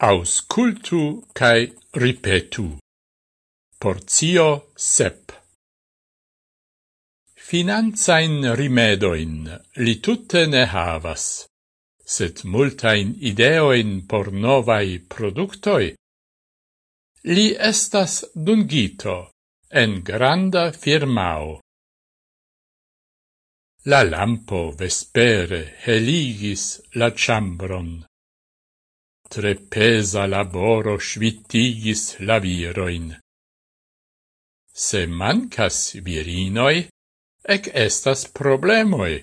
auscultu cae ripetu. Porzio sep. Finanzain rimedoin li tutte ne havas, set multain ideoin por novai productoi. Li estas dungito en granda firmao. La lampo vespere heligis la chambron Tre pesa laboro svitigis la viroin. Se mancas virinoi, ec estas problemoi.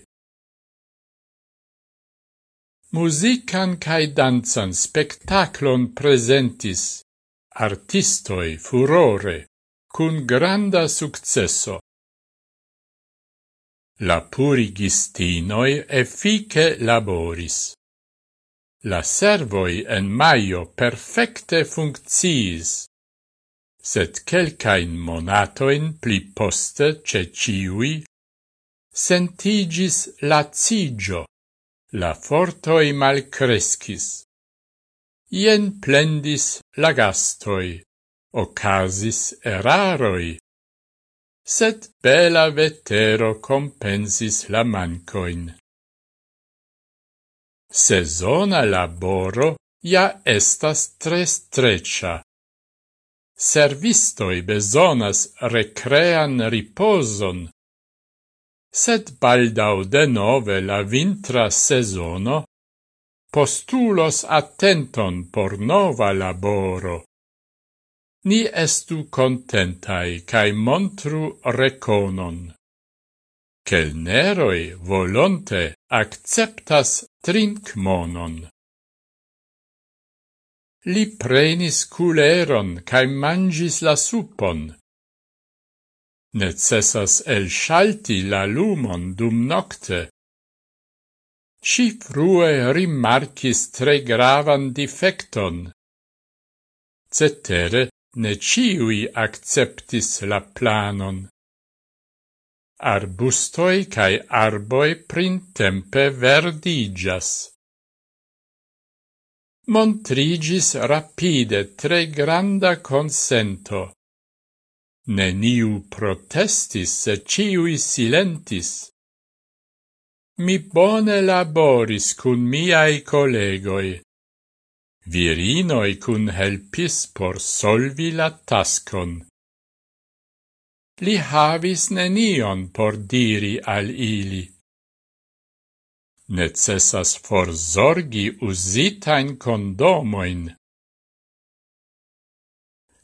Musican cae danzan spectaclon presentis, artistoi furore, cun granda successo. La purigistinoi effice laboris. La servoi en maio perfecte funcciis, sed quelcain monatoin pli poste ce ciui sentigis lacigio, la fortoi malcrescis. Ien plendis lagastoi, ocasis eraroi, sed bela vetero compensis la mancoin sezona laboro ja estas tre streccia. Servistoi besonas recrean riposon, sed baldau de nove la vintra sezono postulos attenton por nova laboro. Ni estu contentai cae montru reconon. Kelneroi volonte acceptas trincmonon. Li prenis culeron cae mangis la supon. Necessas el shalti la lumon dum nocte. Ci frue rimarcis tre gravan defecton. Cetere, ne ciui acceptis la planon. Arbustoi cae arboi printempe verdigas. Montrigis rapide tre granda consento. Neniu protestis, se ciui silentis. Mi bone laboris cun miai collegoi. Virinoi cun helpis por solvi la tascon li havis nenion por diri al ili. Necessas forzorgi usitain condomoin.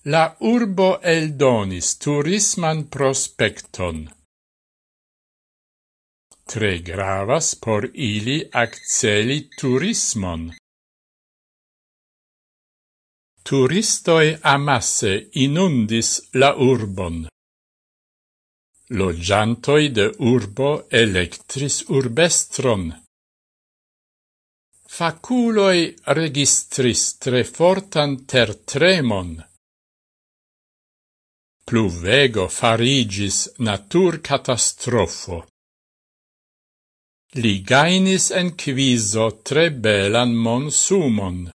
La urbo eldonis turisman prospecton. Tre gravas por ili acceli turismon. Turistoi amasse inundis la urbon. Logiantoi de urbo electris urbestron. Faculoi registris tre fortan tertremon. Pluvego farigis natur catastrofo. Li gainis en quiso tre belan monsumon.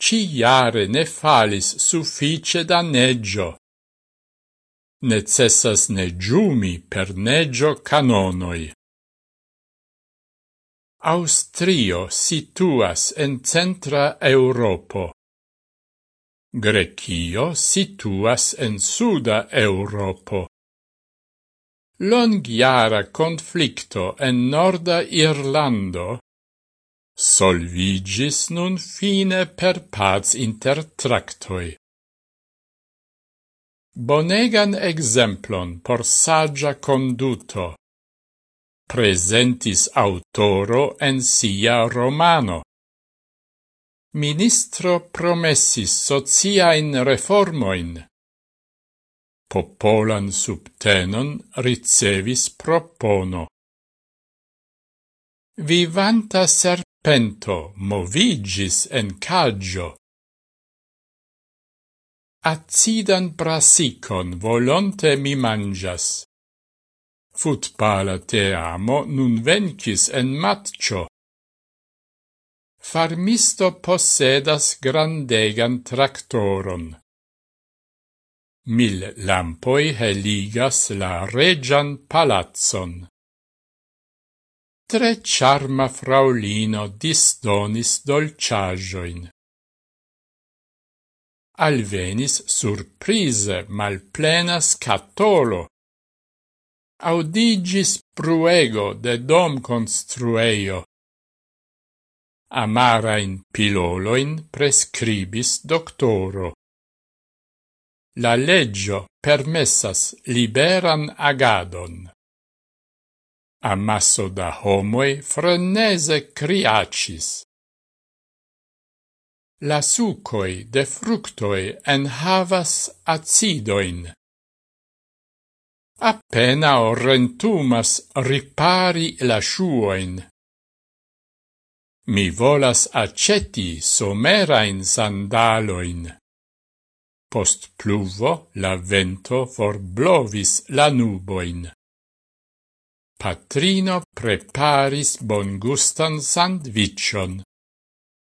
Ciare ne falis suffice da neggio necessas ne giumi per negio canonoi. Austrio situas en centra Europo. Grecio situas en suda Europo. Longiara conflicto en norda Irlando solvigis nun fine per paz intertractoi bonegan exemplon por saggia conduto. Presentis autoro en sia romano. Ministro promessis sociain reformoin. Popolan subtenon ricevis propono. Vivanta serpento movigis en caggio acidan brasicon volonte mi mangias. Futbala te amo nun vencis en matcio. Farmisto possedas grandegan tractoron. Mil lampoi heligas la regian palazzon. Tre charma fraulino disdonis dolciagioin alvenis mal malplena scatolo. Audigis pruego de dom construeio. Amarain piloloin prescribis doctoro. La leggio permessas liberan agadon. Amasso da homoi frenese criacis. La sucoi de fructoi en havas acidoin. Appena orrentumas ripari la shuoin. Mi volas aceti somerain sandaloin. Post pluvo la vento forblovis la nuboin. Patrino preparis bongustan sandvicion.